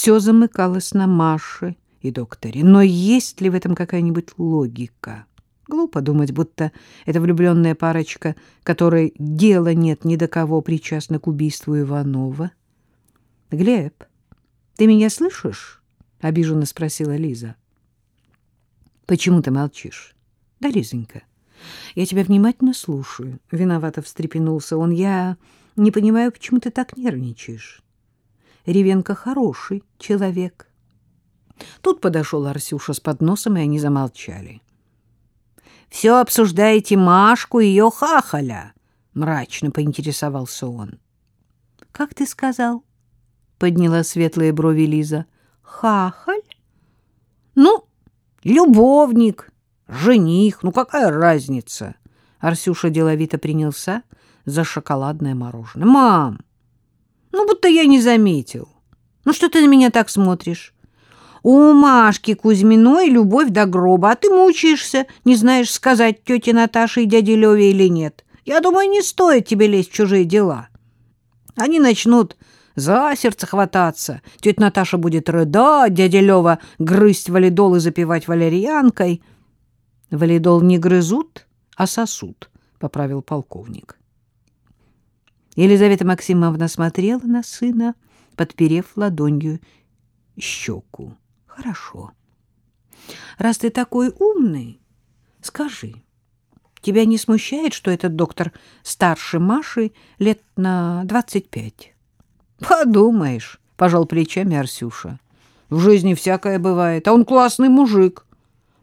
Все замыкалось на Маше и докторе. Но есть ли в этом какая-нибудь логика? Глупо думать, будто эта влюбленная парочка, которой дела нет ни до кого, причастна к убийству Иванова. — Глеб, ты меня слышишь? — обиженно спросила Лиза. — Почему ты молчишь? — Да, Лизонька, я тебя внимательно слушаю. Виновато встрепенулся он. Я не понимаю, почему ты так нервничаешь. Ревенко хороший человек. Тут подошел Арсюша с подносом, и они замолчали. — Все обсуждаете Машку и ее хахаля? — мрачно поинтересовался он. — Как ты сказал? — подняла светлые брови Лиза. — Хахаль? — Ну, любовник, жених, ну какая разница? Арсюша деловито принялся за шоколадное мороженое. — Мам! — ну, будто я не заметил. Ну, что ты на меня так смотришь? У Машки Кузьминой любовь до гроба, а ты мучаешься, не знаешь, сказать тете Наташе и дяде Леве или нет. Я думаю, не стоит тебе лезть в чужие дела. Они начнут за сердце хвататься. Тетя Наташа будет рыдать, дядя Лева грызть валидол и запивать валерьянкой. Валидол не грызут, а сосут, — поправил полковник. Елизавета Максимовна смотрела на сына, подперев ладонью щеку. — Хорошо. Раз ты такой умный, скажи, тебя не смущает, что этот доктор старше Маши лет на двадцать пять? — Подумаешь, — пожал плечами Арсюша. — В жизни всякое бывает, а он классный мужик.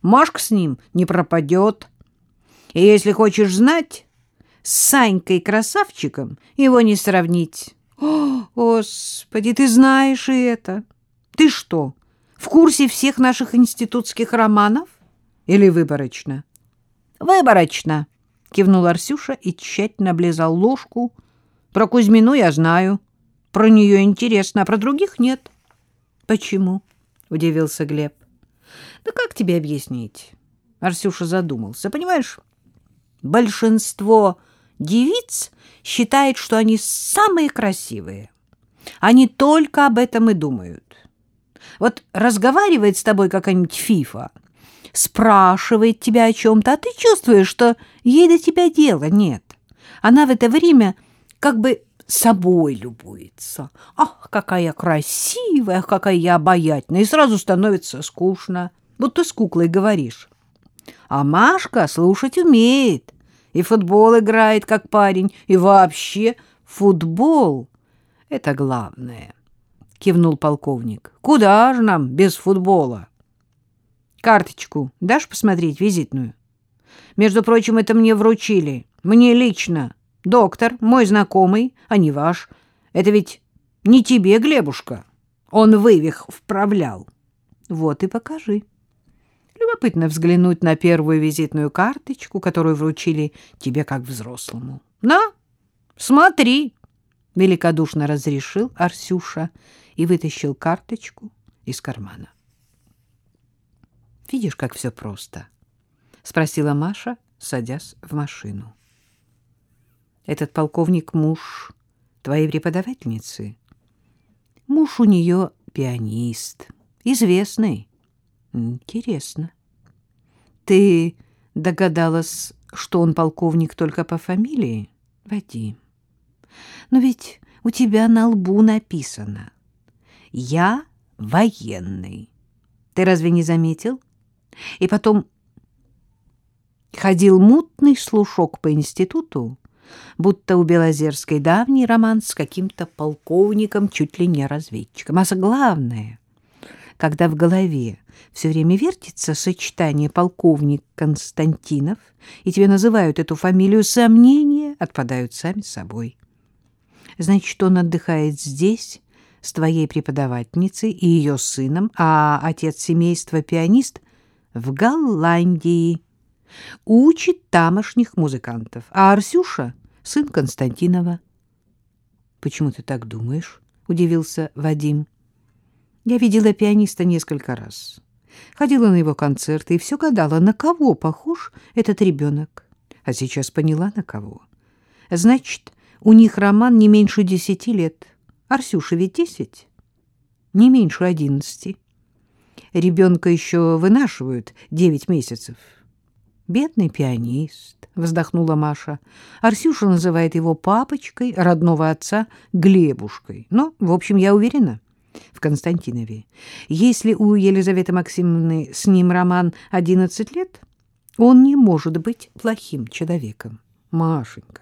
Машка с ним не пропадет. И если хочешь знать с Санькой-красавчиком его не сравнить. О, Господи, ты знаешь и это. Ты что, в курсе всех наших институтских романов? Или выборочно? Выборочно, кивнул Арсюша и тщательно облизал ложку. Про Кузьмину я знаю. Про нее интересно, а про других нет. Почему? Удивился Глеб. Да как тебе объяснить? Арсюша задумался. Понимаешь, большинство девиц считает, что они самые красивые. Они только об этом и думают. Вот разговаривает с тобой какая-нибудь фифа, спрашивает тебя о чем-то, а ты чувствуешь, что ей до тебя дела нет. Она в это время как бы собой любуется. Ах, какая красивая, ах, какая я обаятельная. И сразу становится скучно, будто с куклой говоришь. А Машка слушать умеет и футбол играет, как парень, и вообще футбол — это главное, — кивнул полковник. — Куда же нам без футбола? — Карточку дашь посмотреть, визитную? Между прочим, это мне вручили, мне лично. Доктор, мой знакомый, а не ваш. Это ведь не тебе, Глебушка. Он вывих вправлял. Вот и покажи. Любопытно взглянуть на первую визитную карточку, которую вручили тебе как взрослому. — На, смотри! — великодушно разрешил Арсюша и вытащил карточку из кармана. — Видишь, как все просто? — спросила Маша, садясь в машину. — Этот полковник муж твоей преподавательницы? Муж у нее пианист, известный. Интересно. Ты догадалась, что он полковник только по фамилии? Вадим. Но ведь у тебя на лбу написано «Я военный». Ты разве не заметил? И потом ходил мутный слушок по институту, будто у Белозерской давний роман с каким-то полковником, чуть ли не разведчиком. А главное, когда в голове все время вертится сочетание полковник Константинов, и тебе называют эту фамилию, сомнения отпадают сами собой. Значит, он отдыхает здесь с твоей преподавательницей и ее сыном, а отец семейства пианист в Голландии. Учит тамошних музыкантов, а Арсюша — сын Константинова. — Почему ты так думаешь? — удивился Вадим. — Я видела пианиста несколько раз ходила на его концерты и все гадала, на кого похож этот ребенок. А сейчас поняла, на кого. Значит, у них роман не меньше десяти лет. Арсюша ведь десять? не меньше одиннадцати. Ребенка еще вынашивают девять месяцев. Бедный пианист, вздохнула Маша. Арсюша называет его папочкой, родного отца Глебушкой. Но, в общем, я уверена в Константинове. Если у Елизаветы Максимовны с ним роман одиннадцать лет, он не может быть плохим человеком. Машенька,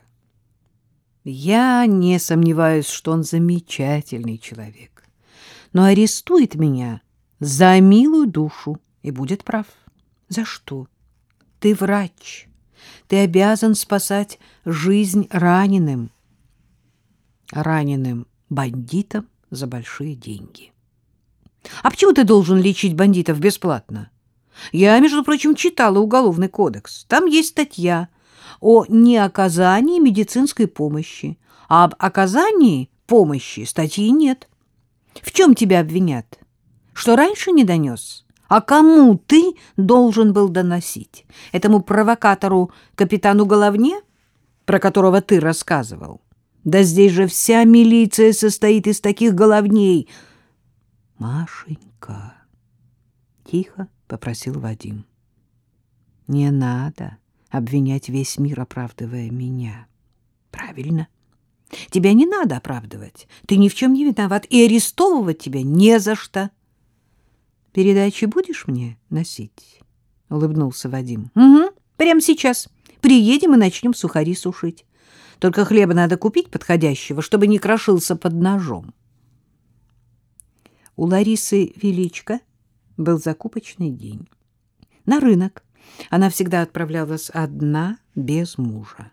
я не сомневаюсь, что он замечательный человек, но арестует меня за милую душу и будет прав. За что? Ты врач. Ты обязан спасать жизнь раненым. Раненым бандитам за большие деньги. А почему ты должен лечить бандитов бесплатно? Я, между прочим, читала Уголовный кодекс. Там есть статья о неоказании медицинской помощи. А об оказании помощи статьи нет. В чем тебя обвинят? Что раньше не донес? А кому ты должен был доносить? Этому провокатору капитану Головне, про которого ты рассказывал? Да здесь же вся милиция состоит из таких головней. Машенька, тихо попросил Вадим. Не надо обвинять весь мир, оправдывая меня. Правильно. Тебя не надо оправдывать. Ты ни в чем не виноват, и арестовывать тебя не за что. Передачи будешь мне носить? — улыбнулся Вадим. — Угу, прямо сейчас. Приедем и начнем сухари сушить. Только хлеба надо купить подходящего, чтобы не крошился под ножом. У Ларисы Величко был закупочный день. На рынок она всегда отправлялась одна, без мужа.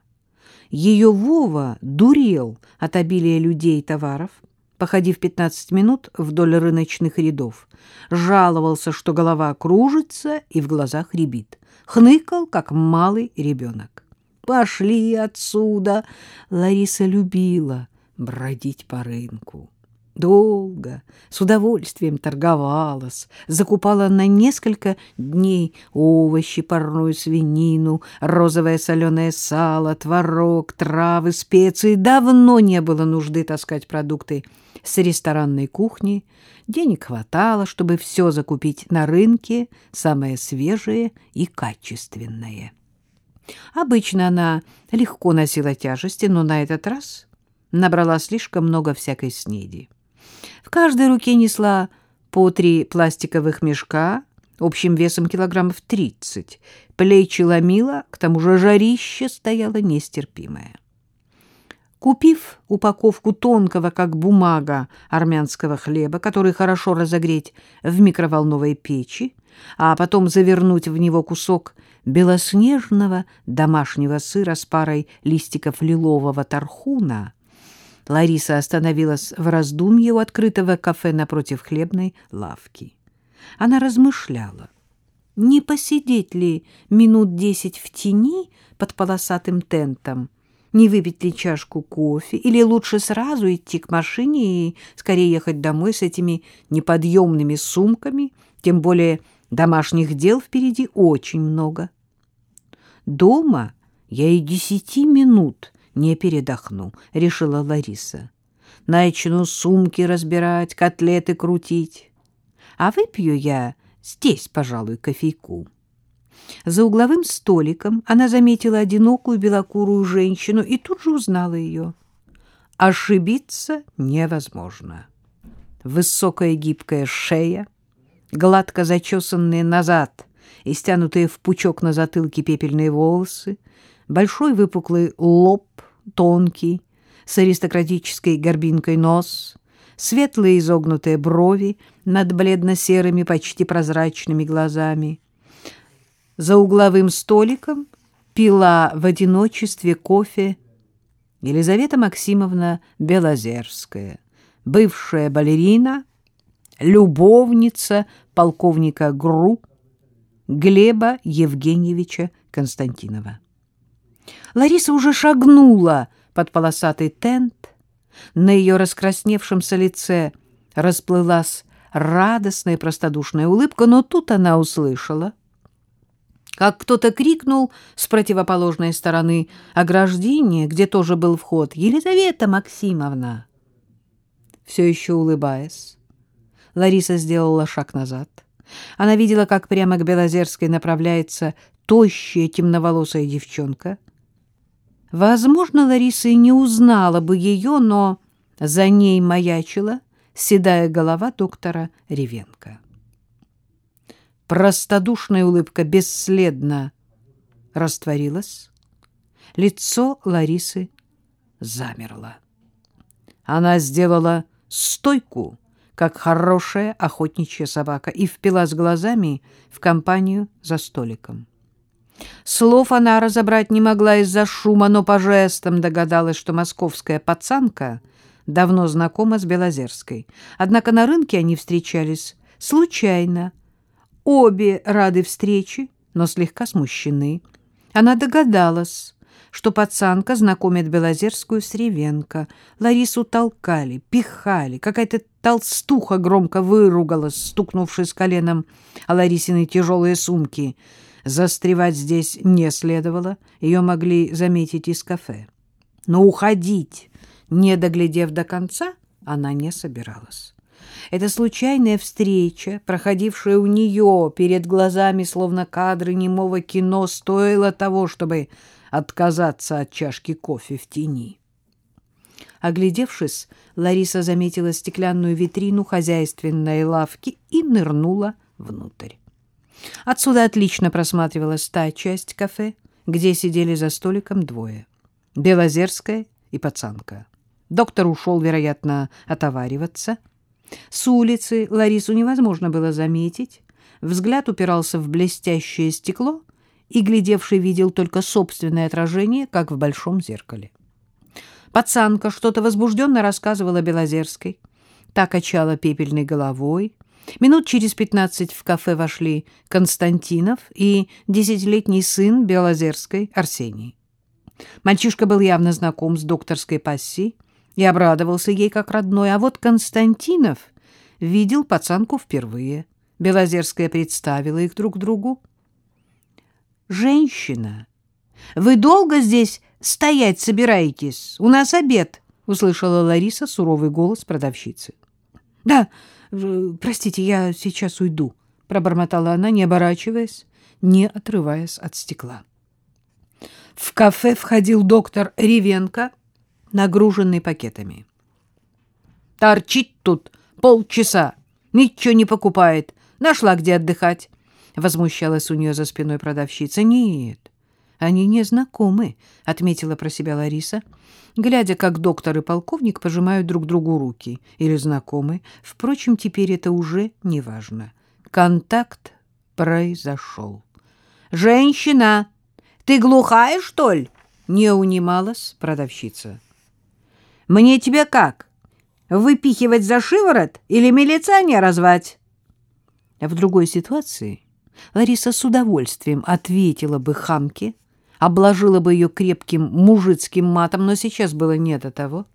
Ее Вова дурел от обилия людей и товаров, походив 15 минут вдоль рыночных рядов, жаловался, что голова кружится и в глазах рябит, хныкал, как малый ребенок. «Пошли отсюда!» Лариса любила бродить по рынку. Долго, с удовольствием торговалась, закупала на несколько дней овощи, парную свинину, розовое соленое сало, творог, травы, специи. Давно не было нужды таскать продукты с ресторанной кухни. Денег хватало, чтобы все закупить на рынке, самое свежее и качественное. Обычно она легко носила тяжести, но на этот раз набрала слишком много всякой снеди. В каждой руке несла по три пластиковых мешка общим весом килограммов тридцать. Плечи ломила, к тому же жарище стояло нестерпимое. Купив упаковку тонкого, как бумага, армянского хлеба, который хорошо разогреть в микроволновой печи, а потом завернуть в него кусок белоснежного домашнего сыра с парой листиков лилового тархуна, Лариса остановилась в раздумье у открытого кафе напротив хлебной лавки. Она размышляла, не посидеть ли минут десять в тени под полосатым тентом, не выпить ли чашку кофе, или лучше сразу идти к машине и скорее ехать домой с этими неподъемными сумками, тем более домашних дел впереди очень много. Дома я и десяти минут не передохну, — решила Лариса. Начну сумки разбирать, котлеты крутить. А выпью я здесь, пожалуй, кофейку. За угловым столиком она заметила одинокую белокурую женщину и тут же узнала ее. Ошибиться невозможно. Высокая гибкая шея, гладко зачесанные назад и стянутые в пучок на затылке пепельные волосы, большой выпуклый лоб, тонкий, с аристократической горбинкой нос, светлые изогнутые брови над бледно-серыми, почти прозрачными глазами — за угловым столиком пила в одиночестве кофе Елизавета Максимовна Белозерская, бывшая балерина, любовница полковника ГРУ Глеба Евгеньевича Константинова. Лариса уже шагнула под полосатый тент. На ее раскрасневшемся лице расплылась радостная простодушная улыбка, но тут она услышала — как кто-то крикнул с противоположной стороны ограждения, где тоже был вход, «Елизавета Максимовна!» Все еще улыбаясь, Лариса сделала шаг назад. Она видела, как прямо к Белозерской направляется тощая темноволосая девчонка. Возможно, Лариса и не узнала бы ее, но за ней маячила седая голова доктора Ревенко. Простодушная улыбка бесследно растворилась. Лицо Ларисы замерло. Она сделала стойку, как хорошая охотничья собака, и впилась глазами в компанию за столиком. Слов она разобрать не могла из-за шума, но по жестам догадалась, что московская пацанка давно знакома с Белозерской. Однако на рынке они встречались случайно. Обе рады встрече, но слегка смущены. Она догадалась, что пацанка знакомит Белозерскую с Ревенко. Ларису толкали, пихали. Какая-то толстуха громко выругалась, стукнувшись коленом о Ларисины тяжелые сумки. Застревать здесь не следовало, ее могли заметить из кафе. Но уходить, не доглядев до конца, она не собиралась. Эта случайная встреча, проходившая у нее перед глазами, словно кадры немого кино, стоила того, чтобы отказаться от чашки кофе в тени. Оглядевшись, Лариса заметила стеклянную витрину хозяйственной лавки и нырнула внутрь. Отсюда отлично просматривалась та часть кафе, где сидели за столиком двое — Белозерская и пацанка. Доктор ушел, вероятно, отовариваться. С улицы Ларису невозможно было заметить. Взгляд упирался в блестящее стекло, и глядевший видел только собственное отражение, как в большом зеркале. Пацанка что-то возбужденно рассказывала Белозерской. Та качала пепельной головой. Минут через пятнадцать в кафе вошли Константинов и десятилетний сын Белозерской Арсений. Мальчишка был явно знаком с докторской пассией и обрадовался ей как родной, а вот Константинов видел пацанку впервые. Белозерская представила их друг другу. «Женщина, вы долго здесь стоять собираетесь? У нас обед!» — услышала Лариса суровый голос продавщицы. «Да, простите, я сейчас уйду», — пробормотала она, не оборачиваясь, не отрываясь от стекла. В кафе входил доктор Ревенко, нагруженный пакетами. «Торчит тут полчаса, ничего не покупает, нашла где отдыхать. — возмущалась у нее за спиной продавщица. — Нет, они не знакомы, — отметила про себя Лариса, глядя, как доктор и полковник пожимают друг другу руки. Или знакомы. Впрочем, теперь это уже не важно. Контакт произошел. — Женщина, ты глухая, что ли? — не унималась продавщица. — Мне тебя как? Выпихивать за шиворот или милиционера звать? В другой ситуации Лариса с удовольствием ответила бы хамке, обложила бы ее крепким мужицким матом, но сейчас было не до того.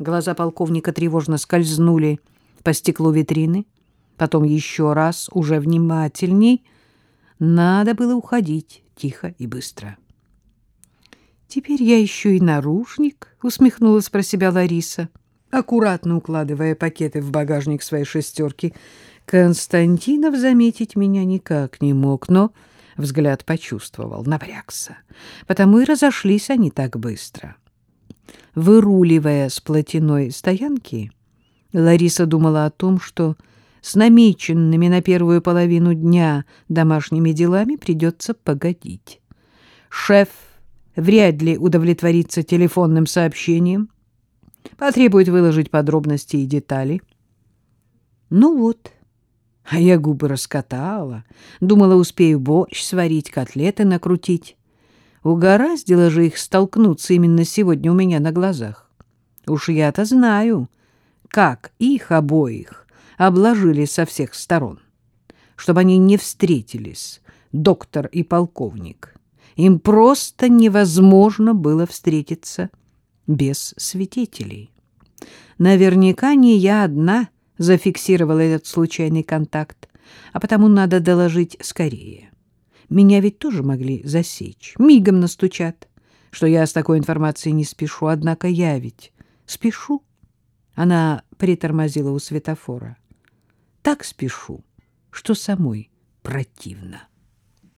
Глаза полковника тревожно скользнули по стеклу витрины, потом еще раз, уже внимательней. Надо было уходить тихо и быстро. «Теперь я еще и наружник», — усмехнулась про себя Лариса, аккуратно укладывая пакеты в багажник своей шестерки — Константинов заметить меня никак не мог, но взгляд почувствовал, напрягся. Потому и разошлись они так быстро. Выруливая с плотяной стоянки, Лариса думала о том, что с намеченными на первую половину дня домашними делами придется погодить. Шеф вряд ли удовлетворится телефонным сообщением, потребует выложить подробности и детали. Ну вот, а я губы раскатала, думала, успею борщ сварить, котлеты накрутить. Угораздило же их столкнуться именно сегодня у меня на глазах. Уж я-то знаю, как их обоих обложили со всех сторон, чтобы они не встретились, доктор и полковник. Им просто невозможно было встретиться без свидетелей. Наверняка не я одна — зафиксировал этот случайный контакт, а потому надо доложить скорее. Меня ведь тоже могли засечь, мигом настучат, что я с такой информацией не спешу, однако я ведь спешу. Она притормозила у светофора. так спешу, что самой противно.